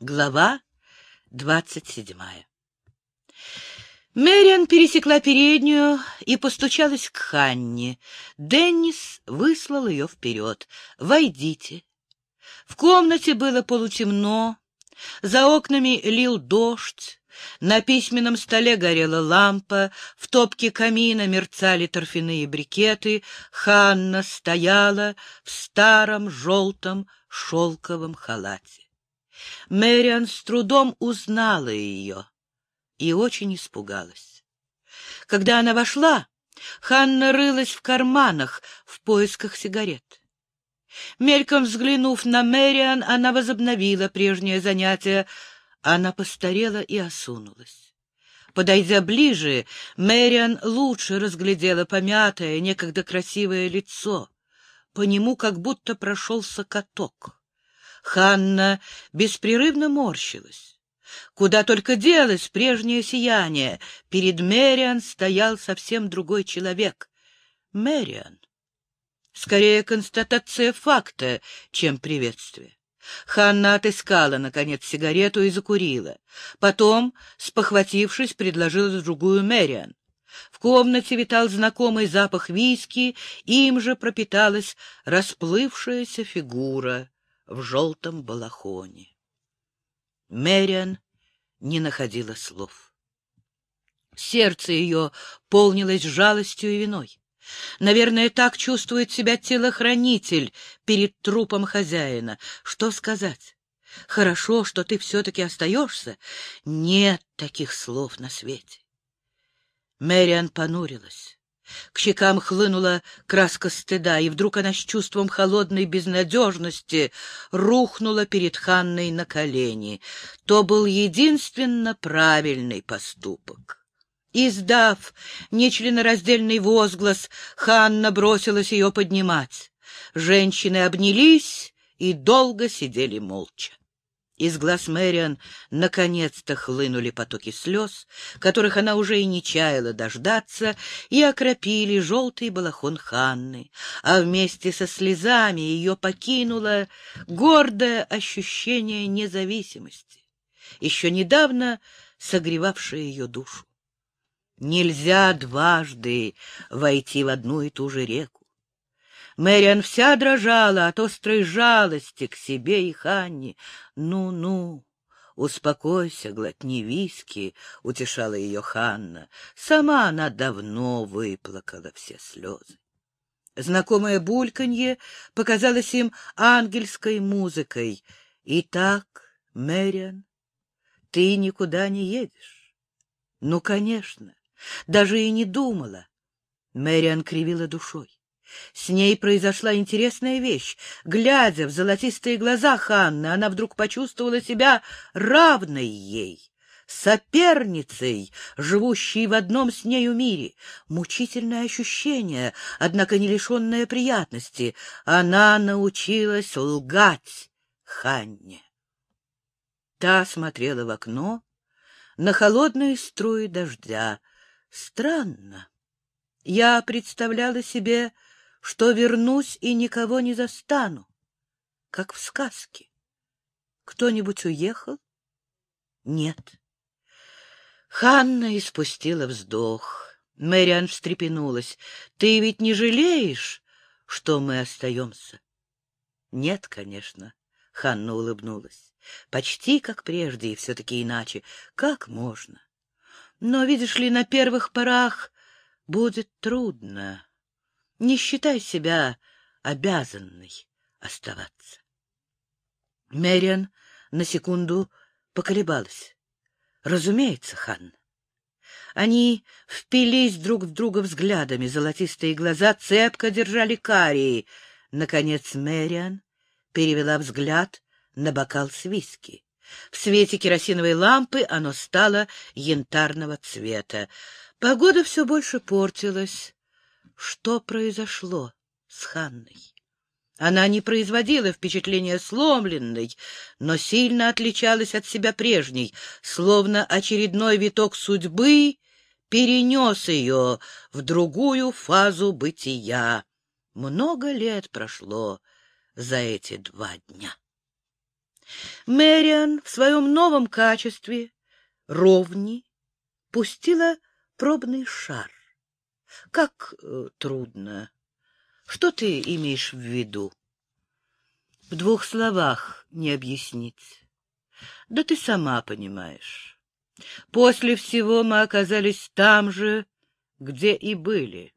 Глава двадцать седьмая Мэриан пересекла переднюю и постучалась к Ханне. Деннис выслал ее вперед. «Войдите». В комнате было полутемно, за окнами лил дождь, на письменном столе горела лампа, в топке камина мерцали торфяные брикеты, Ханна стояла в старом желтом шелковом халате. Мэриан с трудом узнала ее и очень испугалась. Когда она вошла, Ханна рылась в карманах в поисках сигарет. Мельком взглянув на Мэриан, она возобновила прежнее занятие. Она постарела и осунулась. Подойдя ближе, Мэриан лучше разглядела помятое, некогда красивое лицо. По нему как будто прошелся каток. Ханна беспрерывно морщилась. Куда только делось прежнее сияние, перед Мэриан стоял совсем другой человек. Мэриан. Скорее констатация факта, чем приветствие. Ханна отыскала, наконец, сигарету и закурила. Потом, спохватившись, предложила другую Мэриан. В комнате витал знакомый запах виски, им же пропиталась расплывшаяся фигура в желтом балахоне. Мэриан не находила слов. Сердце ее полнилось жалостью и виной. Наверное, так чувствует себя телохранитель перед трупом хозяина. Что сказать? Хорошо, что ты все-таки остаешься. Нет таких слов на свете. Мэриан понурилась. К щекам хлынула краска стыда, и вдруг она с чувством холодной безнадежности рухнула перед Ханной на колени. То был единственно правильный поступок. Издав нечленораздельный возглас, Ханна бросилась ее поднимать. Женщины обнялись и долго сидели молча. Из глаз Мэриан наконец-то хлынули потоки слез, которых она уже и не чаяла дождаться, и окропили желтый балахон Ханны, а вместе со слезами ее покинуло гордое ощущение независимости, еще недавно согревавшее ее душу. Нельзя дважды войти в одну и ту же реку. Мэриан вся дрожала от острой жалости к себе и Ханне. «Ну-ну, успокойся, глотни виски», — утешала ее Ханна. Сама она давно выплакала все слезы. Знакомое бульканье показалось им ангельской музыкой. «Итак, Мэриан, ты никуда не едешь?» «Ну, конечно, даже и не думала». Мэриан кривила душой. С ней произошла интересная вещь. Глядя в золотистые глаза Ханны, она вдруг почувствовала себя равной ей, соперницей, живущей в одном с нею мире. Мучительное ощущение, однако не лишенное приятности. Она научилась лгать Ханне. Та смотрела в окно на холодные струи дождя. Странно. Я представляла себе что вернусь и никого не застану, как в сказке. Кто-нибудь уехал? Нет. Ханна испустила вздох. Мэриан встрепенулась. Ты ведь не жалеешь, что мы остаемся? Нет, конечно. Ханна улыбнулась. Почти как прежде, и все-таки иначе. Как можно? Но, видишь ли, на первых порах будет трудно. Не считай себя обязанной оставаться. Мэриан на секунду поколебалась. Разумеется, Ханна. Они впились друг в друга взглядами, золотистые глаза цепко держали карии. Наконец Мэриан перевела взгляд на бокал с виски. В свете керосиновой лампы оно стало янтарного цвета. Погода все больше портилась. Что произошло с Ханной? Она не производила впечатления сломленной, но сильно отличалась от себя прежней, словно очередной виток судьбы перенес ее в другую фазу бытия. Много лет прошло за эти два дня. Мэриан в своем новом качестве, ровни, пустила пробный шар. Как э, трудно. Что ты имеешь в виду? В двух словах не объяснить. Да ты сама понимаешь. После всего мы оказались там же, где и были.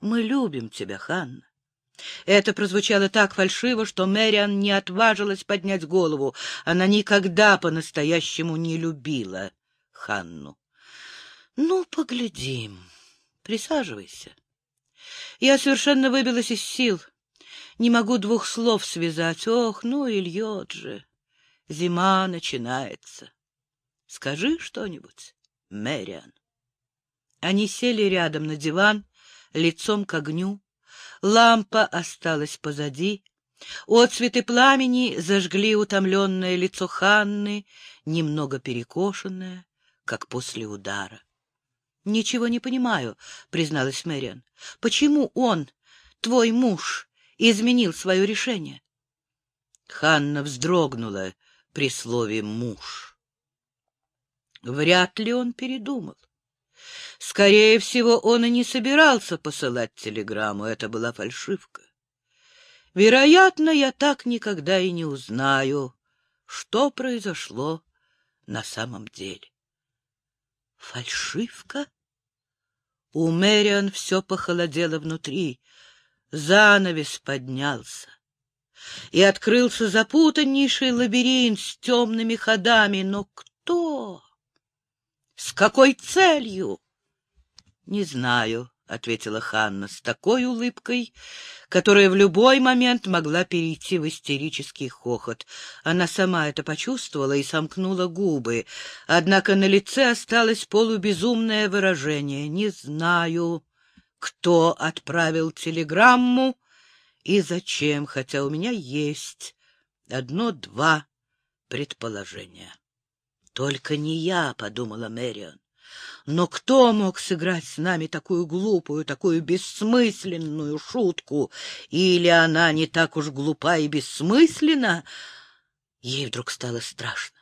Мы любим тебя, Ханна. Это прозвучало так фальшиво, что Мэриан не отважилась поднять голову. Она никогда по-настоящему не любила Ханну. — Ну, поглядим. Присаживайся. Я совершенно выбилась из сил. Не могу двух слов связать. Ох, ну и льет же. Зима начинается. Скажи что-нибудь, Мэриан. Они сели рядом на диван, лицом к огню. Лампа осталась позади. Отцветы пламени зажгли утомленное лицо Ханны, немного перекошенное, как после удара. — Ничего не понимаю, — призналась Мэриан. — Почему он, твой муж, изменил свое решение? Ханна вздрогнула при слове «муж». Вряд ли он передумал. Скорее всего, он и не собирался посылать телеграмму, это была фальшивка. Вероятно, я так никогда и не узнаю, что произошло на самом деле. Фальшивка? У Мэриан все похолодело внутри, занавес поднялся, и открылся запутаннейший лабиринт с темными ходами. Но кто? С какой целью? Не знаю, — ответила Ханна с такой улыбкой, которая в любой момент могла перейти в истерический хохот. Она сама это почувствовала и сомкнула губы, однако на лице осталось полубезумное выражение. «Не знаю, кто отправил телеграмму и зачем, хотя у меня есть одно-два предположения». «Только не я», — подумала Мэрион. Но кто мог сыграть с нами такую глупую, такую бессмысленную шутку? Или она не так уж глупа и бессмысленна? Ей вдруг стало страшно.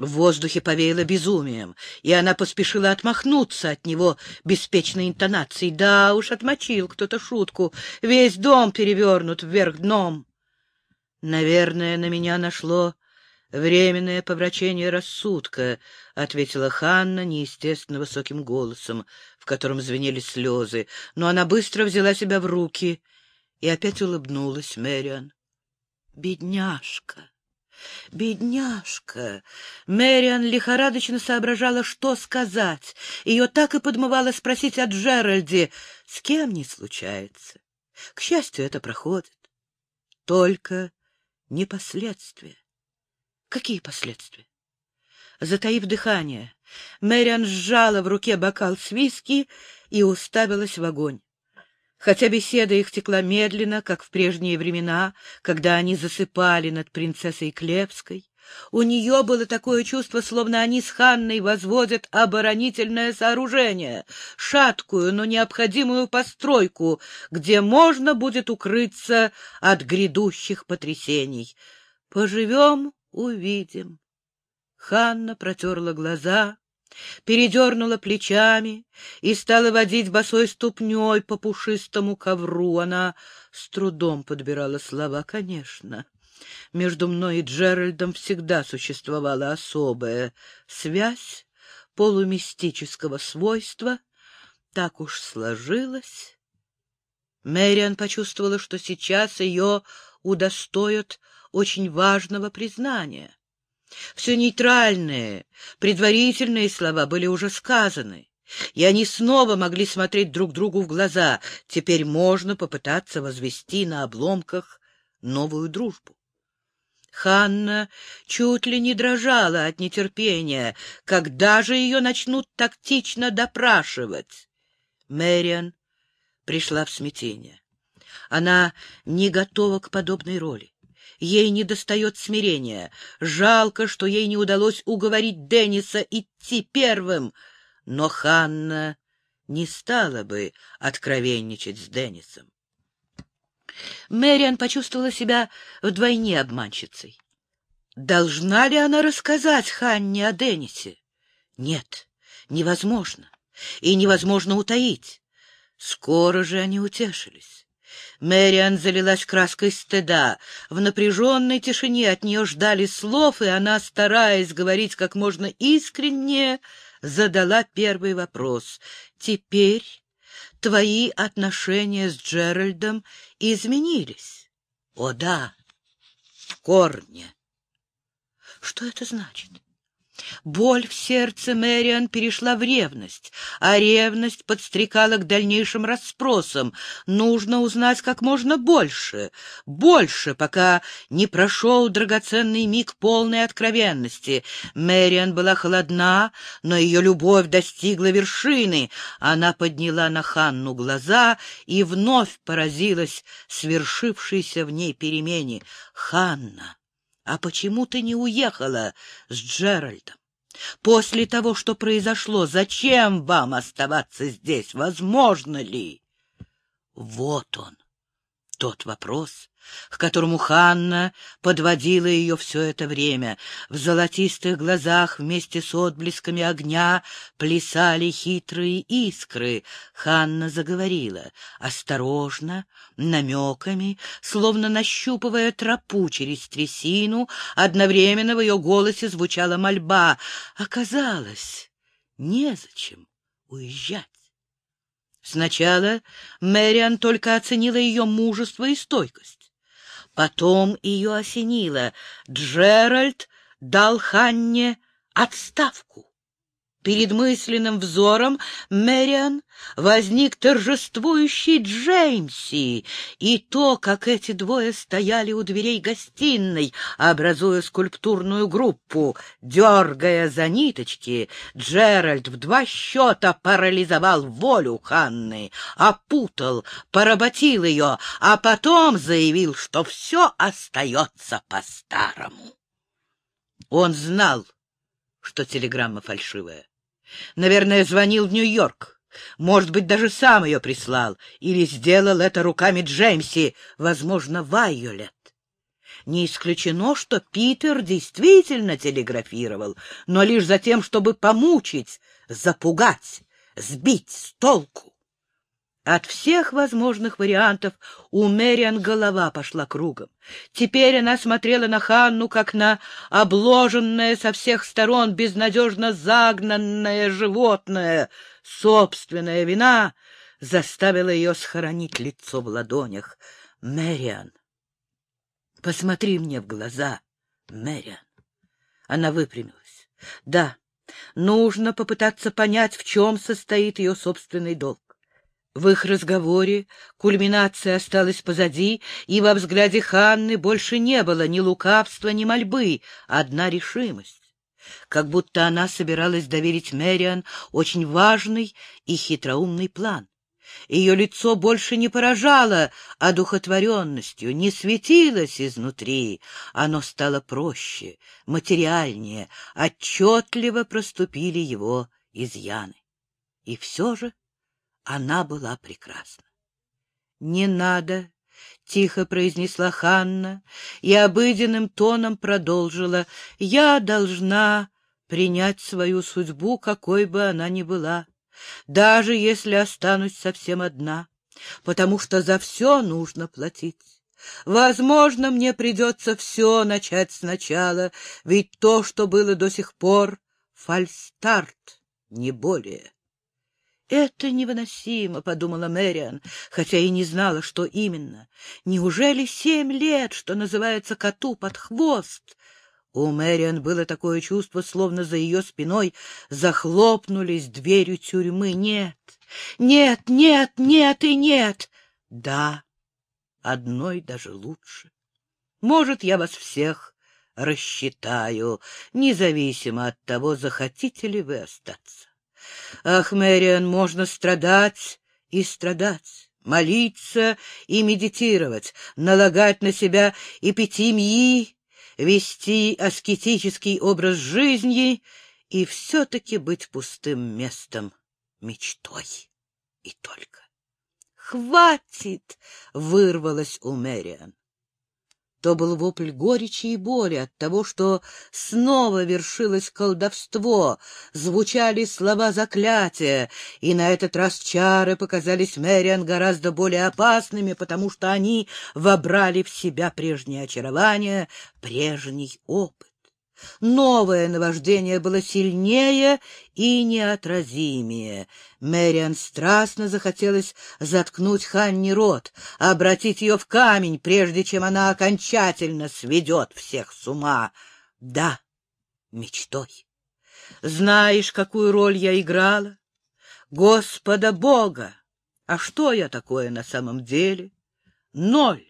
В воздухе повеяло безумием, и она поспешила отмахнуться от него беспечной интонацией. Да уж, отмочил кто-то шутку. Весь дом перевернут вверх дном. Наверное, на меня нашло «Временное поврачение рассудка», — ответила Ханна неестественно высоким голосом, в котором звенели слезы, но она быстро взяла себя в руки и опять улыбнулась Мэриан. «Бедняжка! Бедняжка!» Мэриан лихорадочно соображала, что сказать. Ее так и подмывало спросить о Джеральде. С кем не случается. К счастью, это проходит. Только не последствия. Какие последствия? Затаив дыхание, Мэриан сжала в руке бокал с виски и уставилась в огонь. Хотя беседа их текла медленно, как в прежние времена, когда они засыпали над принцессой Клевской, у нее было такое чувство, словно они с Ханной возводят оборонительное сооружение, шаткую, но необходимую постройку, где можно будет укрыться от грядущих потрясений. Поживем увидим. Ханна протерла глаза, передернула плечами и стала водить босой ступней по пушистому ковру. Она с трудом подбирала слова, конечно. Между мной и Джеральдом всегда существовала особая связь полумистического свойства. Так уж сложилось. Мэриан почувствовала, что сейчас ее удостоят очень важного признания. Все нейтральные, предварительные слова были уже сказаны, и они снова могли смотреть друг другу в глаза. Теперь можно попытаться возвести на обломках новую дружбу. Ханна чуть ли не дрожала от нетерпения, когда же ее начнут тактично допрашивать. Мэриан пришла в смятение. Она не готова к подобной роли. Ей недостает смирения. Жалко, что ей не удалось уговорить Денниса идти первым. Но Ханна не стала бы откровенничать с Деннисом. Мэриан почувствовала себя вдвойне обманщицей. Должна ли она рассказать Ханне о Деннисе? Нет, невозможно. И невозможно утаить. Скоро же они утешились. Мэриан залилась краской стыда. В напряженной тишине от нее ждали слов, и она, стараясь говорить как можно искреннее, задала первый вопрос. «Теперь твои отношения с Джеральдом изменились?» «О да, в корне». Что это значит? Боль в сердце Мэриан перешла в ревность, а ревность подстрекала к дальнейшим расспросам. Нужно узнать как можно больше, больше, пока не прошел драгоценный миг полной откровенности. Мэриан была холодна, но ее любовь достигла вершины. Она подняла на Ханну глаза и вновь поразилась свершившейся в ней перемене. «Ханна!» А почему ты не уехала с Джеральдом? После того, что произошло, зачем вам оставаться здесь? Возможно ли? Вот он, тот вопрос, к которому Ханна подводила ее все это время. В золотистых глазах вместе с отблесками огня плясали хитрые искры. Ханна заговорила, осторожно, намеками, словно нащупывая тропу через трясину, одновременно в ее голосе звучала мольба. Оказалось, незачем уезжать. Сначала Мэриан только оценила ее мужество и стойкость. Потом ее осенило. Джеральд дал Ханне отставку. Перед мысленным взором Мэриан возник торжествующий Джеймси, и то, как эти двое стояли у дверей гостиной, образуя скульптурную группу. Дергая за ниточки, Джеральд в два счета парализовал волю Ханны, опутал, поработил ее, а потом заявил, что все остается по-старому. Он знал, что телеграмма фальшивая. Наверное, звонил в Нью-Йорк. Может быть, даже сам ее прислал. Или сделал это руками Джеймси, возможно, Вайолет. Не исключено, что Питер действительно телеграфировал, но лишь за тем, чтобы помучить, запугать, сбить с толку. От всех возможных вариантов у Мэриан голова пошла кругом. Теперь она смотрела на Ханну, как на обложенное со всех сторон безнадежно загнанное животное. Собственная вина заставила ее схоронить лицо в ладонях. «Мэриан, посмотри мне в глаза, Мэриан». Она выпрямилась. «Да, нужно попытаться понять, в чем состоит ее собственный долг. В их разговоре кульминация осталась позади, и во взгляде Ханны больше не было ни лукавства, ни мольбы, одна решимость. Как будто она собиралась доверить Мэриан очень важный и хитроумный план. Ее лицо больше не поражало одухотворенностью, не светилось изнутри. Оно стало проще, материальнее, отчетливо проступили его изъяны. И все же она была прекрасна. «Не надо», — тихо произнесла Ханна и обыденным тоном продолжила, «я должна принять свою судьбу, какой бы она ни была, даже если останусь совсем одна, потому что за все нужно платить. Возможно, мне придется все начать сначала, ведь то, что было до сих пор, — фальстарт, не более. «Это невыносимо», — подумала Мэриан, хотя и не знала, что именно. «Неужели семь лет, что называется коту под хвост?» У Мэриан было такое чувство, словно за ее спиной захлопнулись дверью тюрьмы. «Нет, нет, нет, нет и нет!» «Да, одной даже лучше. Может, я вас всех рассчитаю, независимо от того, захотите ли вы остаться. Ах, Мэриан, можно страдать и страдать, молиться и медитировать, налагать на себя эпитимии, вести аскетический образ жизни и все-таки быть пустым местом, мечтой и только. «Хватит!» — вырвалось у Мэриан. То был вопль горечи и боли от того, что снова вершилось колдовство, звучали слова заклятия, и на этот раз чары показались Мэриан гораздо более опасными, потому что они вобрали в себя прежнее очарование, прежний опыт. Новое наваждение было сильнее и неотразимее. Мэриан страстно захотелось заткнуть Ханни рот, обратить ее в камень, прежде чем она окончательно сведет всех с ума. Да, мечтой. Знаешь, какую роль я играла? Господа Бога! А что я такое на самом деле? Ноль,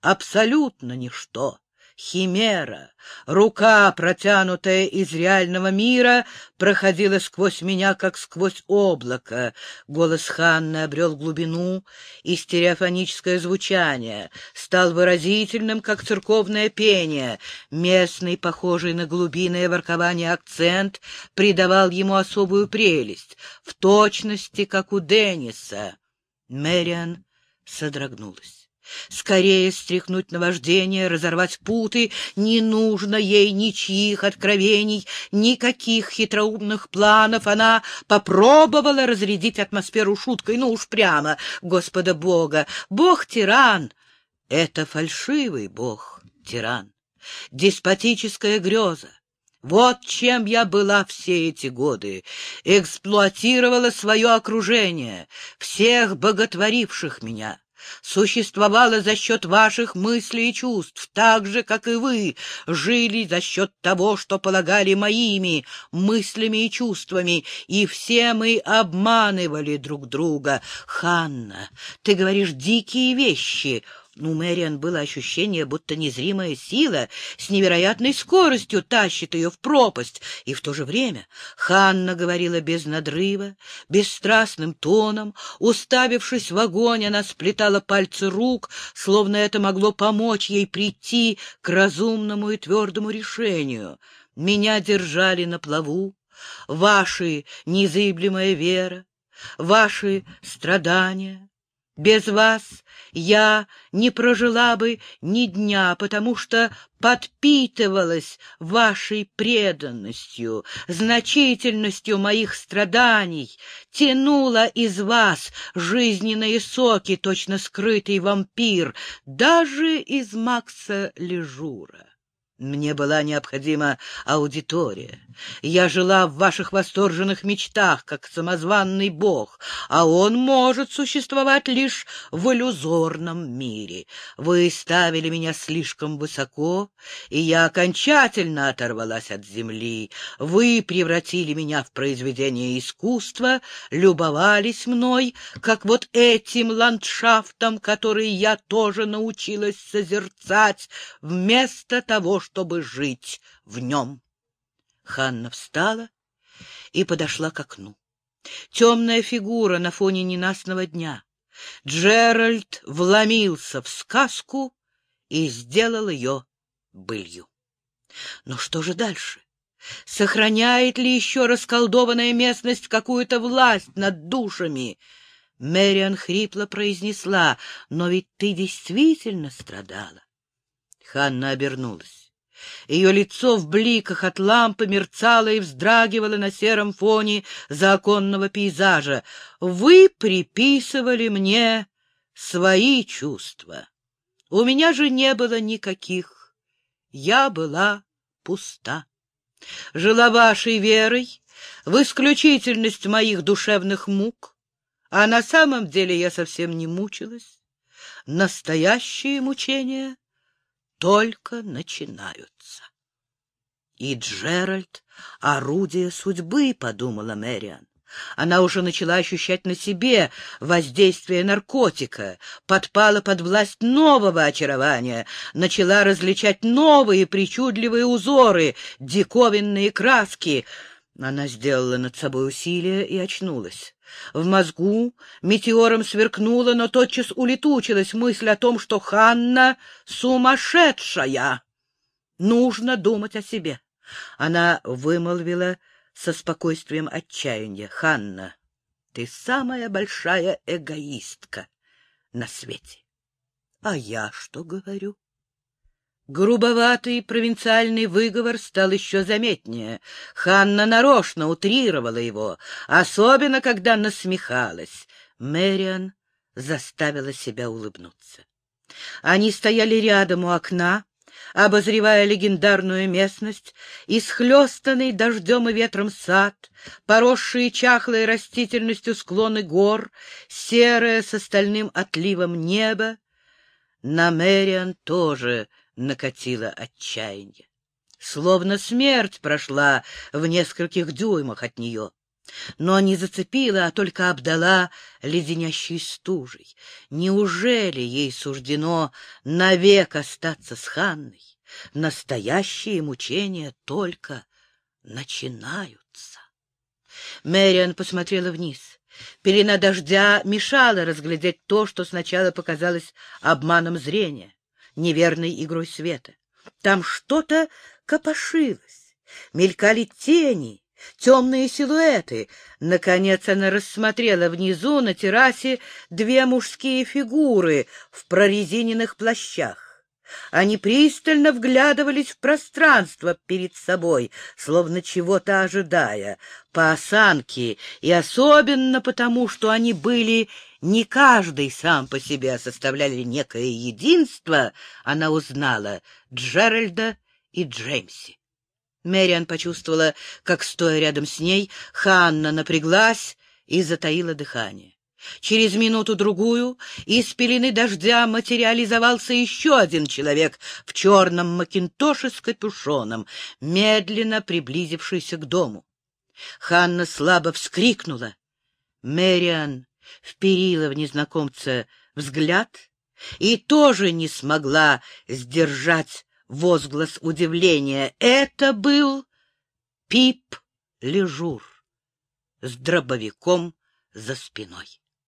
абсолютно ничто химера, рука, протянутая из реального мира, проходила сквозь меня, как сквозь облако. Голос Ханны обрел глубину и стереофоническое звучание, стал выразительным, как церковное пение. Местный, похожий на глубинное воркование акцент, придавал ему особую прелесть, в точности, как у Денниса. Мэриан содрогнулась. Скорее стряхнуть наваждение, разорвать путы. Не нужно ей ничьих откровений, никаких хитроумных планов. Она попробовала разрядить атмосферу шуткой, ну уж прямо, Господа Бога. Бог-тиран — это фальшивый бог-тиран, деспотическая греза. Вот чем я была все эти годы. Эксплуатировала свое окружение, всех боготворивших меня существовала за счет ваших мыслей и чувств, так же, как и вы жили за счет того, что полагали моими мыслями и чувствами, и все мы обманывали друг друга. Ханна, ты говоришь дикие вещи, у Мэриан было ощущение, будто незримая сила с невероятной скоростью тащит ее в пропасть, и в то же время Ханна говорила без надрыва, бесстрастным тоном, уставившись в огонь, она сплетала пальцы рук, словно это могло помочь ей прийти к разумному и твердому решению. Меня держали на плаву, ваши незыблемая вера, ваши страдания, без вас я не прожила бы ни дня, потому что подпитывалась вашей преданностью, значительностью моих страданий, тянула из вас жизненные соки, точно скрытый вампир, даже из Макса Лежура. Мне была необходима аудитория. Я жила в ваших восторженных мечтах, как самозванный бог, а он может существовать лишь в иллюзорном мире. Вы ставили меня слишком высоко, и я окончательно оторвалась от земли. Вы превратили меня в произведение искусства, любовались мной, как вот этим ландшафтом, который я тоже научилась созерцать, вместо того, чтобы жить в нем. Ханна встала и подошла к окну. Темная фигура на фоне ненастного дня. Джеральд вломился в сказку и сделал ее былью. Но что же дальше? Сохраняет ли еще расколдованная местность какую-то власть над душами? Мэриан хрипло произнесла, но ведь ты действительно страдала. Ханна обернулась. Ее лицо в бликах от лампы мерцало и вздрагивало на сером фоне законного пейзажа. Вы приписывали мне свои чувства. У меня же не было никаких. Я была пуста. Жила вашей верой в исключительность моих душевных мук, а на самом деле я совсем не мучилась. Настоящие мучения только начинаются. И Джеральд — орудие судьбы, — подумала Мэриан. Она уже начала ощущать на себе воздействие наркотика, подпала под власть нового очарования, начала различать новые причудливые узоры, диковинные краски. Она сделала над собой усилие и очнулась. В мозгу метеором сверкнула, но тотчас улетучилась мысль о том, что Ханна сумасшедшая. Нужно думать о себе. Она вымолвила со спокойствием отчаяния. «Ханна, ты самая большая эгоистка на свете». «А я что говорю?» Грубоватый провинциальный выговор стал еще заметнее. Ханна нарочно утрировала его, особенно когда насмехалась. Мэриан заставила себя улыбнуться. Они стояли рядом у окна, обозревая легендарную местность, исхлестанный дождем и ветром сад, поросшие чахлой растительностью склоны гор, серое с остальным отливом небо. На Мэриан тоже накатило отчаяние. Словно смерть прошла в нескольких дюймах от нее но не зацепила, а только обдала леденящей стужей. Неужели ей суждено навек остаться с Ханной? Настоящие мучения только начинаются. Мэриан посмотрела вниз. Пелена дождя мешала разглядеть то, что сначала показалось обманом зрения, неверной игрой света. Там что-то копошилось, мелькали тени, темные силуэты. Наконец она рассмотрела внизу на террасе две мужские фигуры в прорезиненных плащах. Они пристально вглядывались в пространство перед собой, словно чего-то ожидая. По осанке и особенно потому, что они были не каждый сам по себе, составляли некое единство, она узнала Джеральда и Джеймси. Мэриан почувствовала, как, стоя рядом с ней, Ханна напряглась и затаила дыхание. Через минуту-другую из пелены дождя материализовался еще один человек в черном макинтоше с капюшоном, медленно приблизившийся к дому. Ханна слабо вскрикнула. Мэриан вперила в незнакомца взгляд и тоже не смогла сдержать возглас удивления. Это был Пип Лежур с дробовиком за спиной.